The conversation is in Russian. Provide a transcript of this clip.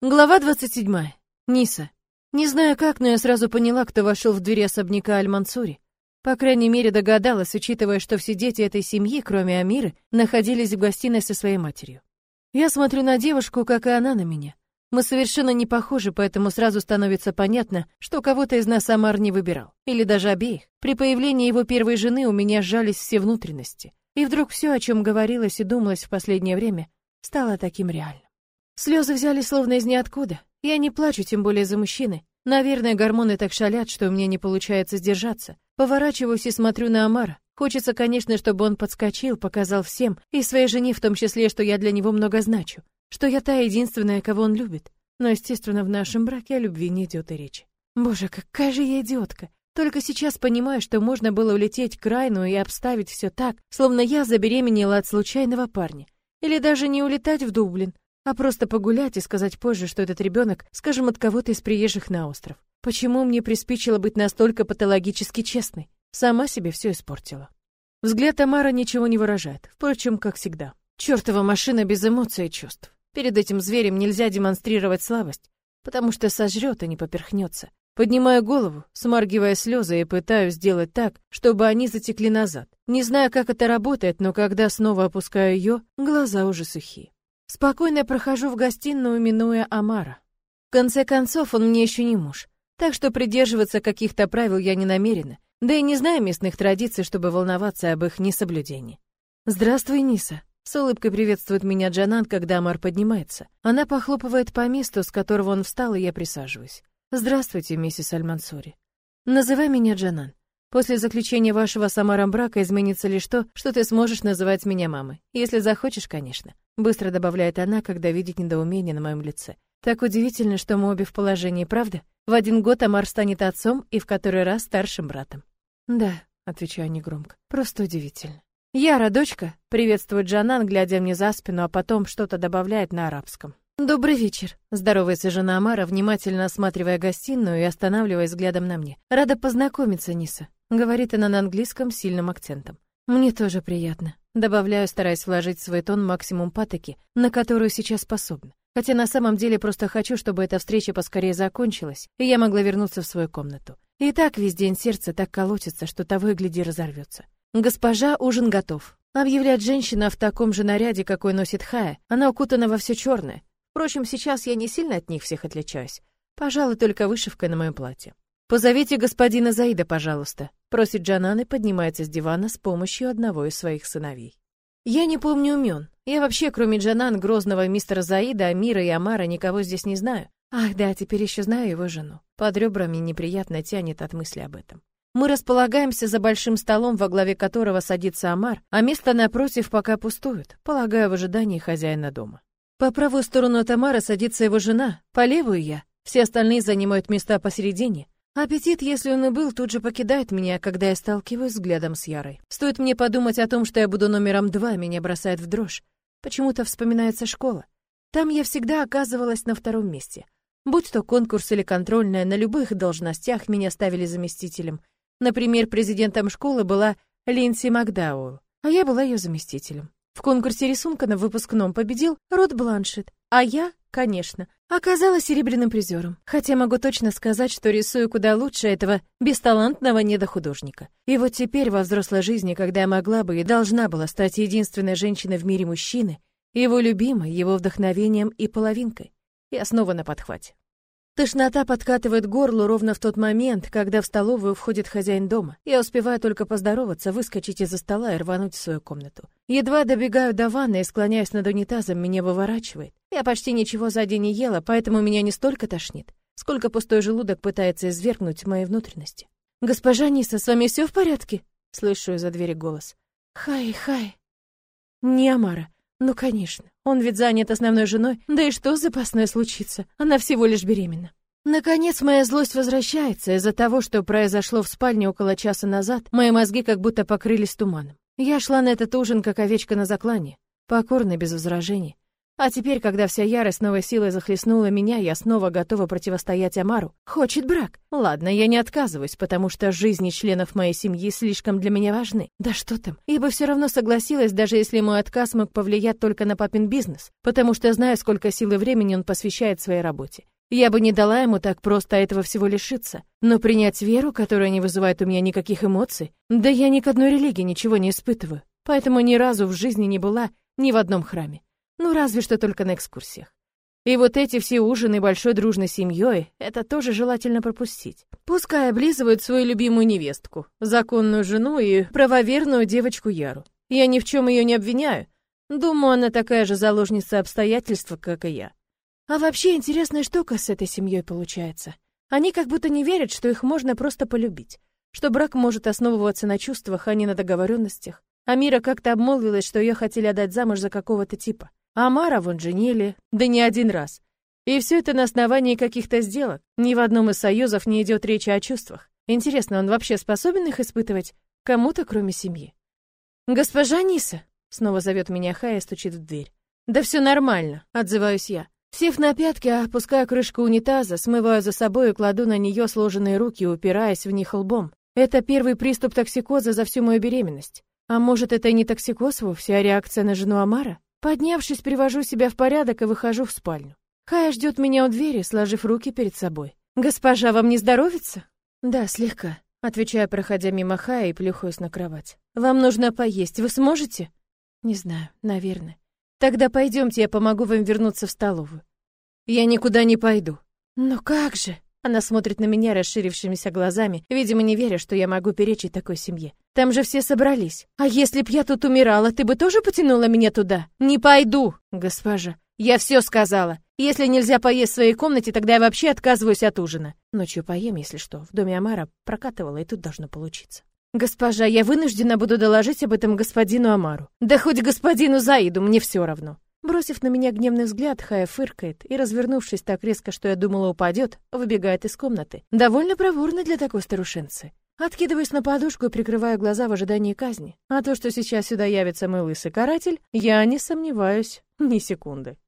Глава 27. Ниса. Не знаю как, но я сразу поняла, кто вошел в двери особняка Аль-Мансури. По крайней мере, догадалась, учитывая, что все дети этой семьи, кроме Амиры, находились в гостиной со своей матерью. Я смотрю на девушку, как и она на меня. Мы совершенно не похожи, поэтому сразу становится понятно, что кого-то из нас Амар не выбирал. Или даже обеих. При появлении его первой жены у меня сжались все внутренности. И вдруг все, о чем говорилось и думалось в последнее время, стало таким реальным. Слезы взяли словно из ниоткуда. Я не плачу, тем более за мужчины. Наверное, гормоны так шалят, что мне не получается сдержаться. Поворачиваюсь и смотрю на Амара. Хочется, конечно, чтобы он подскочил, показал всем, и своей жене в том числе, что я для него много значу, что я та единственная, кого он любит. Но, естественно, в нашем браке о любви не идет и речи. Боже, какая же я идиотка. Только сейчас понимаю, что можно было улететь к Райну и обставить все так, словно я забеременела от случайного парня. Или даже не улетать в Дублин, а просто погулять и сказать позже, что этот ребенок, скажем, от кого-то из приезжих на остров. Почему мне приспичило быть настолько патологически честной? Сама себе все испортила. Взгляд Тамара ничего не выражает, впрочем, как всегда. Чёртова машина без эмоций и чувств. Перед этим зверем нельзя демонстрировать слабость, потому что сожрет и не поперхнется. Поднимаю голову, смаргивая слезы и пытаюсь сделать так, чтобы они затекли назад. Не знаю, как это работает, но когда снова опускаю ее, глаза уже сухие. Спокойно прохожу в гостиную, минуя Амара. В конце концов, он мне еще не муж, так что придерживаться каких-то правил я не намерена, да и не знаю местных традиций, чтобы волноваться об их несоблюдении. «Здравствуй, Ниса», — с улыбкой приветствует меня Джанан, когда Амар поднимается. Она похлопывает по месту, с которого он встал, и я присаживаюсь. «Здравствуйте, миссис Аль-Мансури. Называй меня Джанан. После заключения вашего с Амаром брака изменится лишь то, что ты сможешь называть меня мамой. Если захочешь, конечно. Быстро добавляет она, когда видит недоумение на моем лице. Так удивительно, что мы обе в положении, правда? В один год Амар станет отцом и в который раз старшим братом. Да, отвечаю негромко. Просто удивительно. Яра, дочка, приветствует Джанан, глядя мне за спину, а потом что-то добавляет на арабском. «Добрый вечер», — здоровается жена Амара, внимательно осматривая гостиную и останавливаясь взглядом на мне. «Рада познакомиться, Ниса», — говорит она на английском с сильным акцентом. «Мне тоже приятно», — добавляю, стараясь вложить в свой тон максимум патоки, на которую сейчас способна. Хотя на самом деле просто хочу, чтобы эта встреча поскорее закончилась, и я могла вернуться в свою комнату. И так весь день сердце так колотится, что того и гляди разорвется. «Госпожа, ужин готов», — объявляет женщина в таком же наряде, какой носит Хая. Она укутана во все черное, Впрочем, сейчас я не сильно от них всех отличаюсь. Пожалуй, только вышивкой на моем платье. «Позовите господина Заида, пожалуйста», — просит Джанан и поднимается с дивана с помощью одного из своих сыновей. Я не помню умен. Я вообще, кроме Джанан, грозного мистера Заида, Амира и Амара, никого здесь не знаю. Ах да, теперь еще знаю его жену. Под ребрами неприятно тянет от мысли об этом. Мы располагаемся за большим столом, во главе которого садится Амар, а место напротив пока пустует, полагаю, в ожидании хозяина дома. По правую сторону Тамара садится его жена, по левую я. Все остальные занимают места посередине. Аппетит, если он и был, тут же покидает меня, когда я сталкиваюсь взглядом с Ярой. Стоит мне подумать о том, что я буду номером два, меня бросает в дрожь. Почему-то вспоминается школа. Там я всегда оказывалась на втором месте. Будь то конкурс или контрольная, на любых должностях меня ставили заместителем. Например, президентом школы была Линси Макдауэлл, а я была ее заместителем. В конкурсе рисунка на выпускном победил Рот Бланшет, а я, конечно, оказалась серебряным призером. Хотя могу точно сказать, что рисую куда лучше этого бесталантного недохудожника. И вот теперь во взрослой жизни, когда я могла бы и должна была стать единственной женщиной в мире мужчины, его любимой, его вдохновением и половинкой, я снова на подхвате. Тошнота подкатывает горло ровно в тот момент, когда в столовую входит хозяин дома. Я успеваю только поздороваться, выскочить из-за стола и рвануть в свою комнату. Едва добегаю до ванны и склоняюсь над унитазом, меня выворачивает. Я почти ничего за день не ела, поэтому меня не столько тошнит, сколько пустой желудок пытается извергнуть мои внутренности. «Госпожа Ниса, с вами все в порядке?» Слышу из-за двери голос. «Хай, хай». «Не Амара. Ну, конечно. Он ведь занят основной женой. Да и что запасное случится? Она всего лишь беременна. Наконец, моя злость возвращается из-за того, что произошло в спальне около часа назад. Мои мозги как будто покрылись туманом. Я шла на этот ужин, как овечка на заклане, покорно, без возражений. А теперь, когда вся ярость новой силой захлестнула меня, я снова готова противостоять Амару. Хочет брак. Ладно, я не отказываюсь, потому что жизни членов моей семьи слишком для меня важны. Да что там? Я бы все равно согласилась, даже если мой отказ мог повлиять только на папин бизнес, потому что знаю, сколько сил и времени он посвящает своей работе. Я бы не дала ему так просто этого всего лишиться. Но принять веру, которая не вызывает у меня никаких эмоций, да я ни к одной религии ничего не испытываю. Поэтому ни разу в жизни не была ни в одном храме. Ну, разве что только на экскурсиях. И вот эти все ужины большой дружной семьей, это тоже желательно пропустить. Пускай облизывают свою любимую невестку, законную жену и правоверную девочку Яру. Я ни в чем ее не обвиняю. Думаю, она такая же заложница обстоятельств, как и я. А вообще интересная штука с этой семьей получается. Они как будто не верят, что их можно просто полюбить, что брак может основываться на чувствах, а не на договоренностях. Амира как-то обмолвилась, что ее хотели отдать замуж за какого-то типа. Амара вон женили, да не один раз. И все это на основании каких-то сделок. Ни в одном из союзов не идет речи о чувствах. Интересно, он вообще способен их испытывать кому-то, кроме семьи? «Госпожа Ниса!» — снова зовет меня Хая и стучит в дверь. «Да все нормально», — отзываюсь я. Сев на пятки, опускаю крышку унитаза, смываю за собой и кладу на нее сложенные руки, упираясь в них лбом. Это первый приступ токсикоза за всю мою беременность. А может, это не токсикоз вовсе, а реакция на жену Амара? Поднявшись, привожу себя в порядок и выхожу в спальню. Хая ждет меня у двери, сложив руки перед собой. «Госпожа, вам не здоровится?» «Да, слегка», — отвечаю, проходя мимо Хая и плюхаюсь на кровать. «Вам нужно поесть. Вы сможете?» «Не знаю, наверное». «Тогда пойдемте, я помогу вам вернуться в столовую». «Я никуда не пойду». «Но как же?» Она смотрит на меня расширившимися глазами, видимо, не веря, что я могу перечить такой семье. Там же все собрались. А если б я тут умирала, ты бы тоже потянула меня туда? Не пойду, госпожа. Я все сказала. Если нельзя поесть в своей комнате, тогда я вообще отказываюсь от ужина. Ночью поем, если что. В доме Амара прокатывала, и тут должно получиться. Госпожа, я вынуждена буду доложить об этом господину Амару. Да хоть господину Заиду, мне все равно. Бросив на меня гневный взгляд, Хая фыркает и, развернувшись так резко, что я думала упадет, выбегает из комнаты. Довольно проворно для такой старушенцы. Откидываюсь на подушку и прикрываю глаза в ожидании казни. А то, что сейчас сюда явится мой лысый каратель, я не сомневаюсь ни секунды.